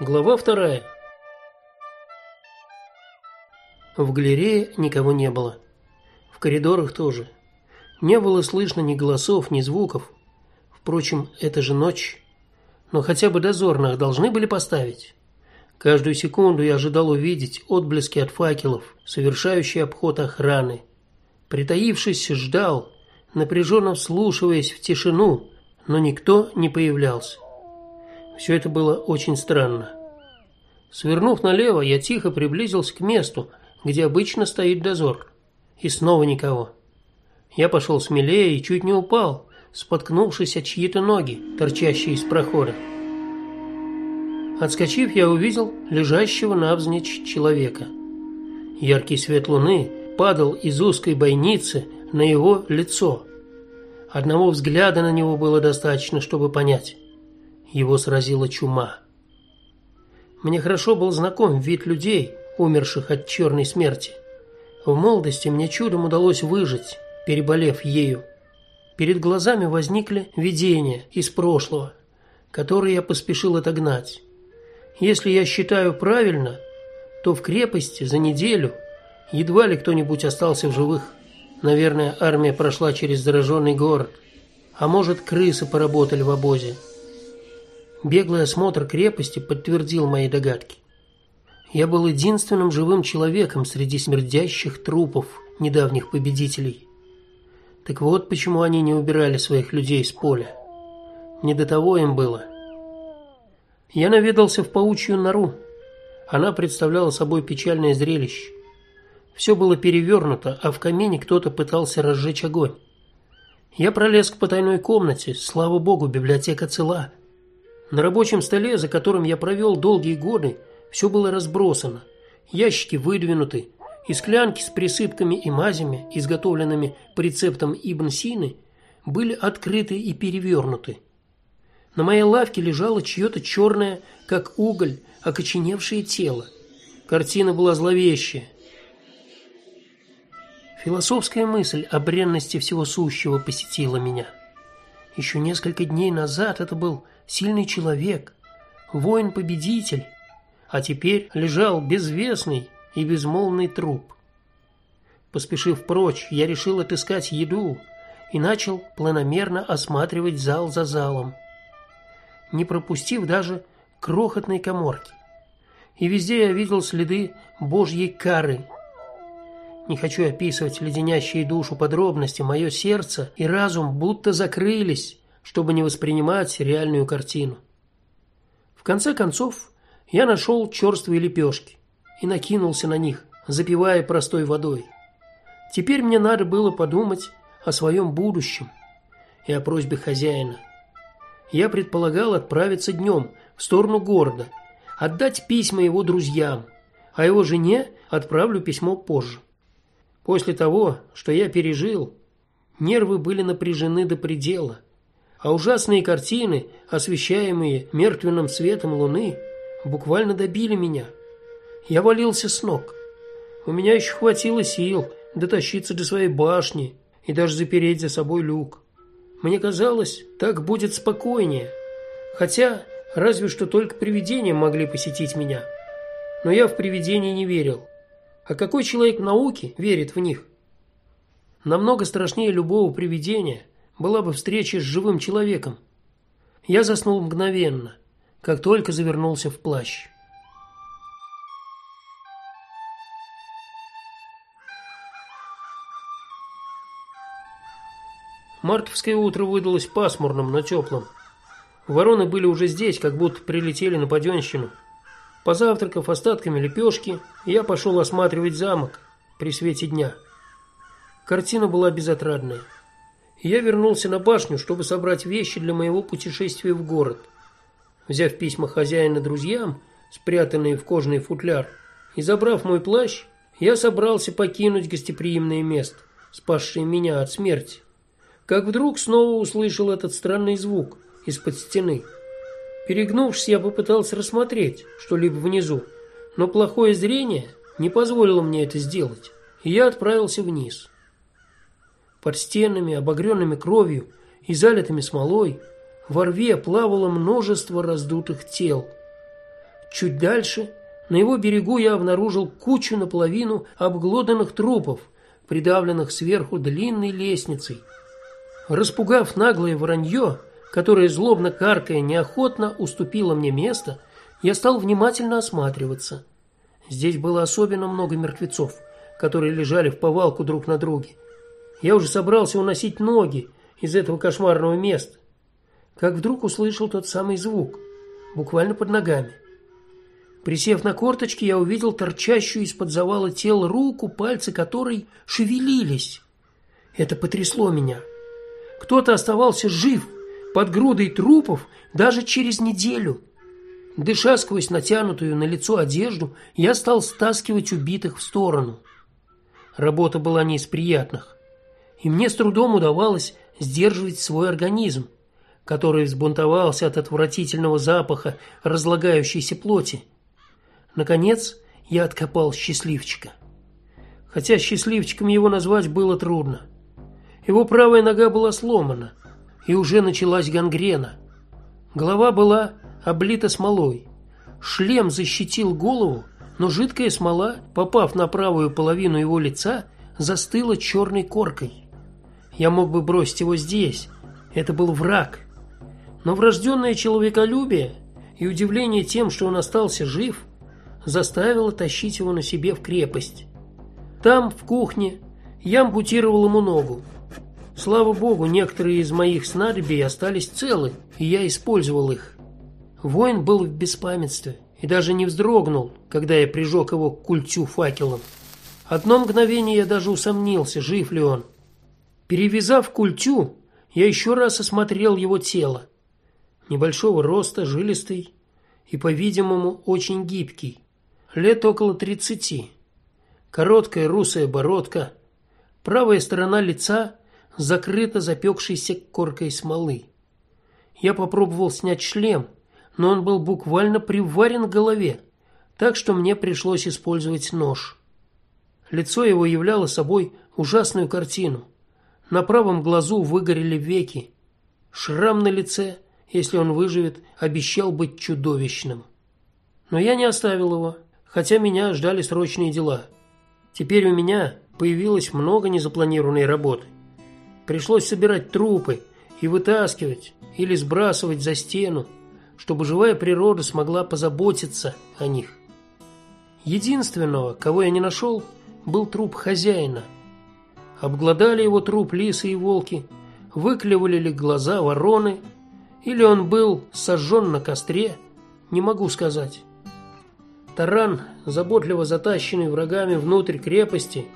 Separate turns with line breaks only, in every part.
Глава вторая. В галерее никого не было. В коридорах тоже. Не было слышно ни голосов, ни звуков. Впрочем, это же ночь. Но хотя бы дозорных должны были поставить. Каждую секунду я ожидал увидеть отблески от факелов, совершающие обход охраны. Притаившись, ждал, напряженно вслушиваясь в тишину, но никто не появлялся. Все это было очень странно. Свернув налево, я тихо приблизился к месту, где обычно стоит дозор. И снова никого. Я пошел смелее и чуть не упал, споткнувшись о чьи-то ноги, торчащие из прохода. Отскочив, я увидел лежащего навзничь человека. Яркий свет луны падал из узкой бойницы на его лицо. Одного взгляда на него было достаточно, чтобы понять. Его сразила чума. Мне хорошо был знаком вид людей, умерших от черной смерти. В молодости мне чудом удалось выжить, переболев ею. Перед глазами возникли видения из прошлого, которые я поспешил отогнать. Если я считаю правильно, то в крепости за неделю едва ли кто-нибудь остался в живых. Наверное, армия прошла через зараженный город, а может, крысы поработали в обозе. Беглый осмотр крепости подтвердил мои догадки. Я был единственным живым человеком среди смердящих трупов недавних победителей. Так вот, почему они не убирали своих людей с поля. Не до того им было. Я наведался в паучью нору. Она представляла собой печальное зрелище. Все было перевернуто, а в камине кто-то пытался разжечь огонь. Я пролез к потайной комнате. Слава богу, библиотека цела. На рабочем столе, за которым я провел долгие годы, все было разбросано. Ящики выдвинуты, и склянки с присыпками и мазями, изготовленными по рецептам Ибн Сины, были открыты и перевернуты. На моей лавке лежало чье-то черное, как уголь, окоченевшее тело. Картина была зловещая. Философская мысль о бренности всего сущего посетила меня. Еще несколько дней назад это был сильный человек, воин-победитель, а теперь лежал безвестный и безмолвный труп. Поспешив прочь, я решил отыскать еду и начал планомерно осматривать зал за залом, не пропустив даже крохотной каморки. И везде я видел следы Божьей кары не хочу описывать леденящие душу подробности, мое сердце и разум будто закрылись, чтобы не воспринимать реальную картину. В конце концов, я нашел черствые лепешки и накинулся на них, запивая простой водой. Теперь мне надо было подумать о своем будущем и о просьбе хозяина. Я предполагал отправиться днем в сторону города, отдать письма его друзьям, а его жене отправлю письмо позже. После того, что я пережил, нервы были напряжены до предела, а ужасные картины, освещаемые мертвенным светом луны, буквально добили меня. Я валился с ног. У меня еще хватило сил дотащиться до своей башни и даже запереть за собой люк. Мне казалось, так будет спокойнее. Хотя разве что только привидения могли посетить меня. Но я в привидения не верил. А какой человек науки верит в них? Намного страшнее любого привидения была бы встреча с живым человеком. Я заснул мгновенно, как только завернулся в плащ. Мартовское утро выдалось пасмурным, но теплым. Вороны были уже здесь, как будто прилетели на паденщину. Позавтракав остатками лепешки, я пошел осматривать замок при свете дня. Картина была безотрадная. Я вернулся на башню, чтобы собрать вещи для моего путешествия в город. Взяв письма хозяина друзьям, спрятанные в кожаный футляр, и забрав мой плащ, я собрался покинуть гостеприимное место, спасшее меня от смерти. Как вдруг снова услышал этот странный звук из-под стены. Перегнувшись, я попытался рассмотреть что-либо внизу, но плохое зрение не позволило мне это сделать, и я отправился вниз. Под стенами, обогренными кровью и залитыми смолой, во рве плавало множество раздутых тел. Чуть дальше, на его берегу я обнаружил кучу наполовину обглоданных трупов, придавленных сверху длинной лестницей. Распугав наглое вранье, которое злобно каркая неохотно уступило мне место, я стал внимательно осматриваться. Здесь было особенно много мертвецов, которые лежали в повалку друг на друге. Я уже собрался уносить ноги из этого кошмарного места, как вдруг услышал тот самый звук, буквально под ногами. Присев на корточки, я увидел торчащую из-под завала тела руку, пальцы которой шевелились. Это потрясло меня. Кто-то оставался жив под грудой трупов даже через неделю. Дыша сквозь натянутую на лицо одежду, я стал стаскивать убитых в сторону. Работа была не из приятных, и мне с трудом удавалось сдерживать свой организм, который взбунтовался от отвратительного запаха разлагающейся плоти. Наконец, я откопал счастливчика. Хотя счастливчиком его назвать было трудно. Его правая нога была сломана, и уже началась гангрена. Голова была облита смолой. Шлем защитил голову, но жидкая смола, попав на правую половину его лица, застыла черной коркой. Я мог бы бросить его здесь. Это был враг. Но врожденное человеколюбие и удивление тем, что он остался жив, заставило тащить его на себе в крепость. Там, в кухне, я ампутировал ему ногу. Слава богу, некоторые из моих снадобий остались целы, и я использовал их. Воин был в беспамятстве и даже не вздрогнул, когда я прижег его к культю факелом. Одно мгновение я даже усомнился, жив ли он. Перевязав культю, я еще раз осмотрел его тело. Небольшого роста, жилистый и, по-видимому, очень гибкий. Лет около тридцати. Короткая русая бородка, правая сторона лица закрыта запекшейся коркой смолы. Я попробовал снять шлем, но он был буквально приварен к голове, так что мне пришлось использовать нож. Лицо его являло собой ужасную картину. На правом глазу выгорели веки. Шрам на лице, если он выживет, обещал быть чудовищным. Но я не оставил его, хотя меня ждали срочные дела. Теперь у меня появилось много незапланированной работы. Пришлось собирать трупы и вытаскивать или сбрасывать за стену, чтобы живая природа смогла позаботиться о них. Единственного, кого я не нашел, был труп хозяина. Обглодали его труп лисы и волки, выклевали ли глаза вороны, или он был сожжен на костре, не могу сказать. Таран, заботливо затащенный врагами внутрь крепости,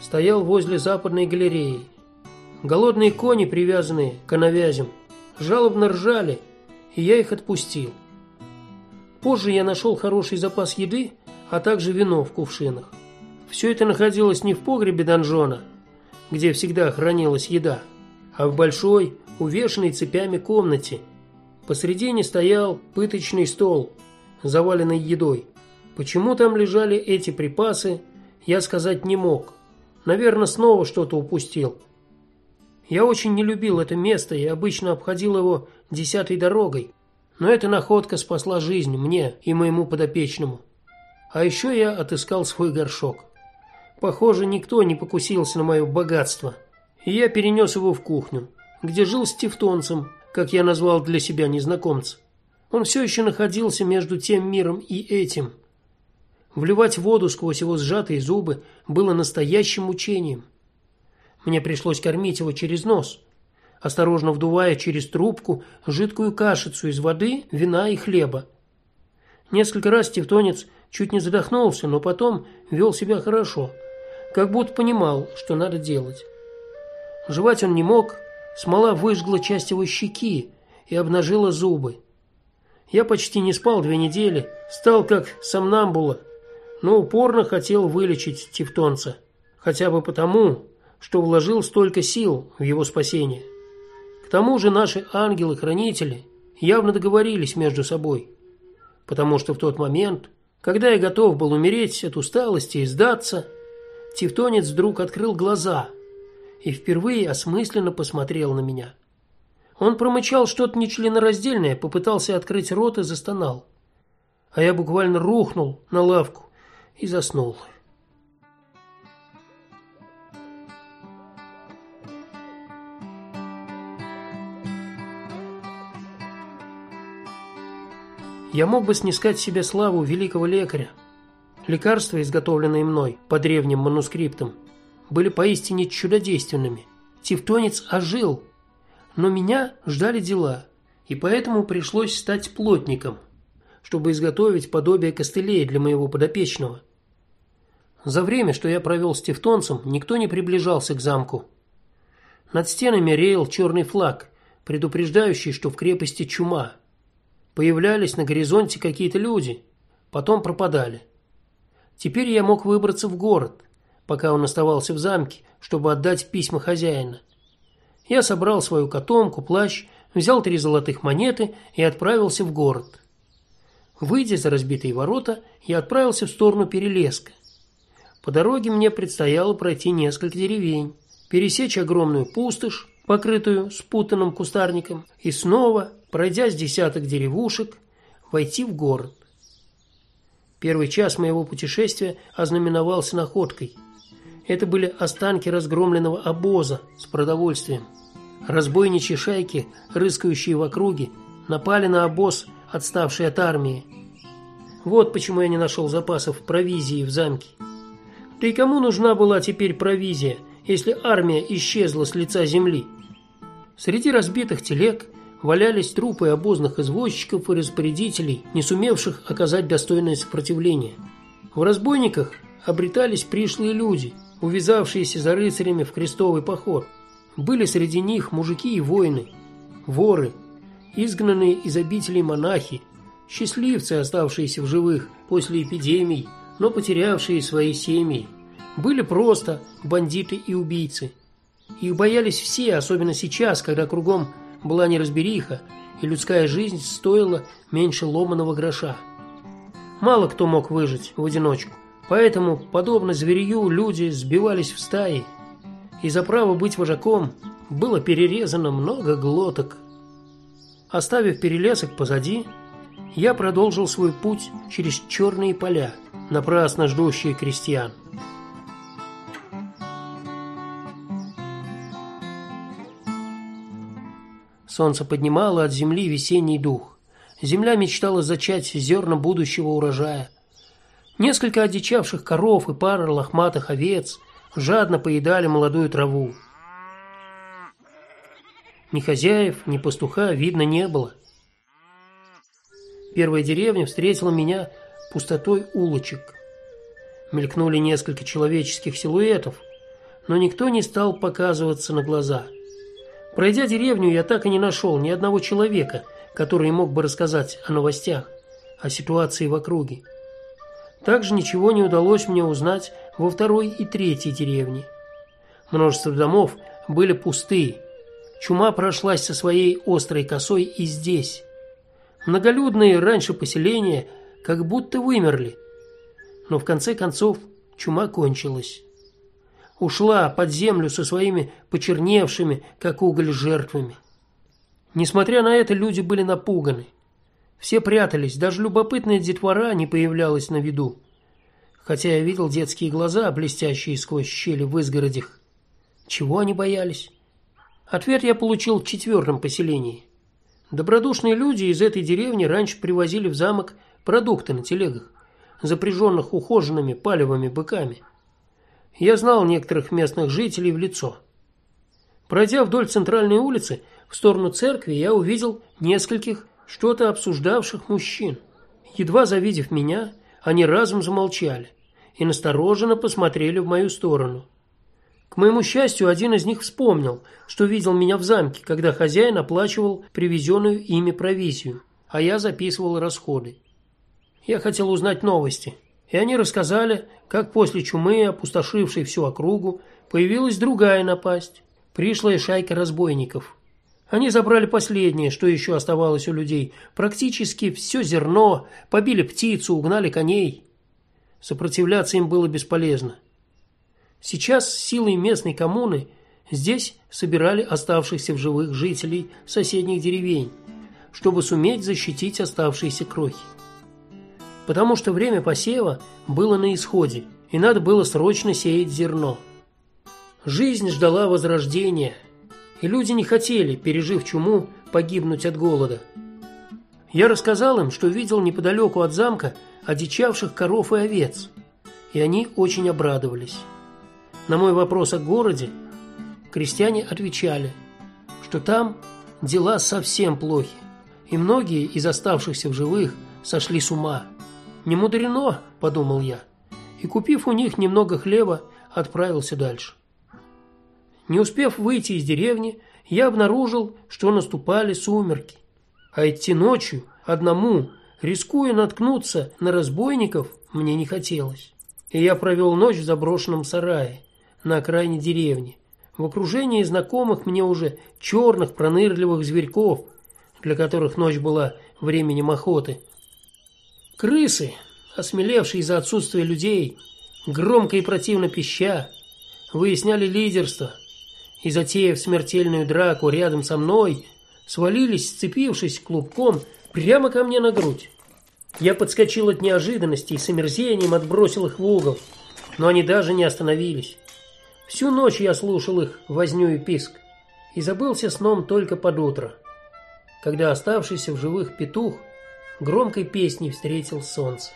стоял возле западной галереи. Голодные кони, привязанные к навязям, жалобно ржали, и я их отпустил. Позже я нашел хороший запас еды, а также вино в кувшинах. Все это находилось не в погребе донжона, где всегда хранилась еда, а в большой, увешанной цепями комнате. Посредине стоял пыточный стол, заваленный едой. Почему там лежали эти припасы, я сказать не мог. Наверное, снова что-то упустил. Я очень не любил это место и обычно обходил его десятой дорогой. Но эта находка спасла жизнь мне и моему подопечному. А еще я отыскал свой горшок. Похоже, никто не покусился на мое богатство. И я перенес его в кухню, где жил с тевтонцем, как я назвал для себя незнакомца. Он все еще находился между тем миром и этим. Вливать воду сквозь его сжатые зубы было настоящим мучением. Мне пришлось кормить его через нос, осторожно вдувая через трубку жидкую кашицу из воды, вина и хлеба. Несколько раз тевтонец чуть не задохнулся, но потом вел себя хорошо, как будто понимал, что надо делать. Жевать он не мог, смола выжгла часть его щеки и обнажила зубы. Я почти не спал две недели, стал как сомнамбула, но упорно хотел вылечить тевтонца, хотя бы потому, что вложил столько сил в его спасение. К тому же наши ангелы-хранители явно договорились между собой, потому что в тот момент, когда я готов был умереть от усталости и сдаться, Тевтонец вдруг открыл глаза и впервые осмысленно посмотрел на меня. Он промычал что-то нечленораздельное, попытался открыть рот и застонал. а я буквально рухнул на лавку и заснул. Я мог бы снискать себе славу великого лекаря. Лекарства, изготовленные мной по древним манускриптам, были поистине чудодейственными. Тевтонец ожил, но меня ждали дела, и поэтому пришлось стать плотником, чтобы изготовить подобие костылей для моего подопечного. За время, что я провел с тевтонцем, никто не приближался к замку. Над стенами реял черный флаг, предупреждающий, что в крепости чума. Появлялись на горизонте какие-то люди, потом пропадали. Теперь я мог выбраться в город, пока он оставался в замке, чтобы отдать письма хозяина. Я собрал свою котомку, плащ, взял три золотых монеты и отправился в город. Выйдя за разбитые ворота, я отправился в сторону Перелеска. По дороге мне предстояло пройти несколько деревень, пересечь огромную пустошь, покрытую спутанным кустарником, и снова, пройдя с десяток деревушек, войти в город. Первый час моего путешествия ознаменовался находкой. Это были останки разгромленного обоза с продовольствием. Разбойничьи шайки, рыскающие в округе, напали на обоз, отставший от армии. Вот почему я не нашел запасов провизии в замке. Да и кому нужна была теперь провизия, если армия исчезла с лица земли? Среди разбитых телег валялись трупы обозных извозчиков и распорядителей, не сумевших оказать достойное сопротивление. В разбойниках обретались пришлые люди, увязавшиеся за рыцарями в крестовый поход. Были среди них мужики и воины, воры, изгнанные из обителей монахи, счастливцы, оставшиеся в живых после эпидемий, но потерявшие свои семьи. Были просто бандиты и убийцы. Их боялись все, особенно сейчас, когда кругом была неразбериха, и людская жизнь стоила меньше ломаного гроша. Мало кто мог выжить в одиночку. Поэтому, подобно зверю, люди сбивались в стаи, и за право быть вожаком было перерезано много глоток. Оставив перелесок позади, я продолжил свой путь через черные поля, напрасно ждущие крестьян. Солнце поднимало от земли весенний дух. Земля мечтала зачать зерна будущего урожая. Несколько одичавших коров и пара лохматых овец жадно поедали молодую траву. Ни хозяев, ни пастуха видно не было. Первая деревня встретила меня пустотой улочек. Мелькнули несколько человеческих силуэтов, но никто не стал показываться на глаза. Пройдя деревню, я так и не нашел ни одного человека, который мог бы рассказать о новостях, о ситуации в округе. Также ничего не удалось мне узнать во второй и третьей деревне. Множество домов были пусты. Чума прошлась со своей острой косой и здесь. Многолюдные раньше поселения как будто вымерли. Но в конце концов чума кончилась ушла под землю со своими почерневшими, как уголь, жертвами. Несмотря на это, люди были напуганы. Все прятались, даже любопытная детвора не появлялась на виду. Хотя я видел детские глаза, блестящие сквозь щели в изгородях. Чего они боялись? Ответ я получил в четвертом поселении. Добродушные люди из этой деревни раньше привозили в замок продукты на телегах, запряженных ухоженными палевыми быками. Я знал некоторых местных жителей в лицо. Пройдя вдоль центральной улицы в сторону церкви, я увидел нескольких что-то обсуждавших мужчин. Едва завидев меня, они разом замолчали и настороженно посмотрели в мою сторону. К моему счастью, один из них вспомнил, что видел меня в замке, когда хозяин оплачивал привезенную ими провизию, а я записывал расходы. Я хотел узнать новости, и они рассказали, как после чумы, опустошившей всю округу, появилась другая напасть пришлая шайка разбойников. Они забрали последнее, что еще оставалось у людей, практически все зерно, побили птицу, угнали коней. Сопротивляться им было бесполезно. Сейчас силой местной коммуны здесь собирали оставшихся в живых жителей соседних деревень, чтобы суметь защитить оставшиеся крохи. Потому что время посева было на исходе, и надо было срочно сеять зерно. Жизнь ждала возрождения, и люди не хотели, пережив чуму, погибнуть от голода. Я рассказал им, что видел неподалеку от замка одичавших коров и овец, и они очень обрадовались. На мой вопрос о городе крестьяне отвечали, что там дела совсем плохи, и многие из оставшихся в живых сошли с ума. Не мудрено, подумал я, и купив у них немного хлеба, отправился дальше. Не успев выйти из деревни, я обнаружил, что наступали сумерки. А идти ночью одному, рискуя наткнуться на разбойников, мне не хотелось. И я провел ночь в заброшенном сарае на окраине деревни, в окружении знакомых мне уже черных пронырливых зверьков, для которых ночь была временем охоты. Крысы, осмелевшие из-за отсутствия людей, громко и противно пища, выясняли лидерство и затеяв смертельную драку рядом со мной, свалились, сцепившись клубком прямо ко мне на грудь. Я подскочил от неожиданности и с омерзением отбросил их в угол, но они даже не остановились. Всю ночь я слушал их возню и писк и забылся сном только под утро, когда оставшийся в живых петух громкой песней встретил солнце.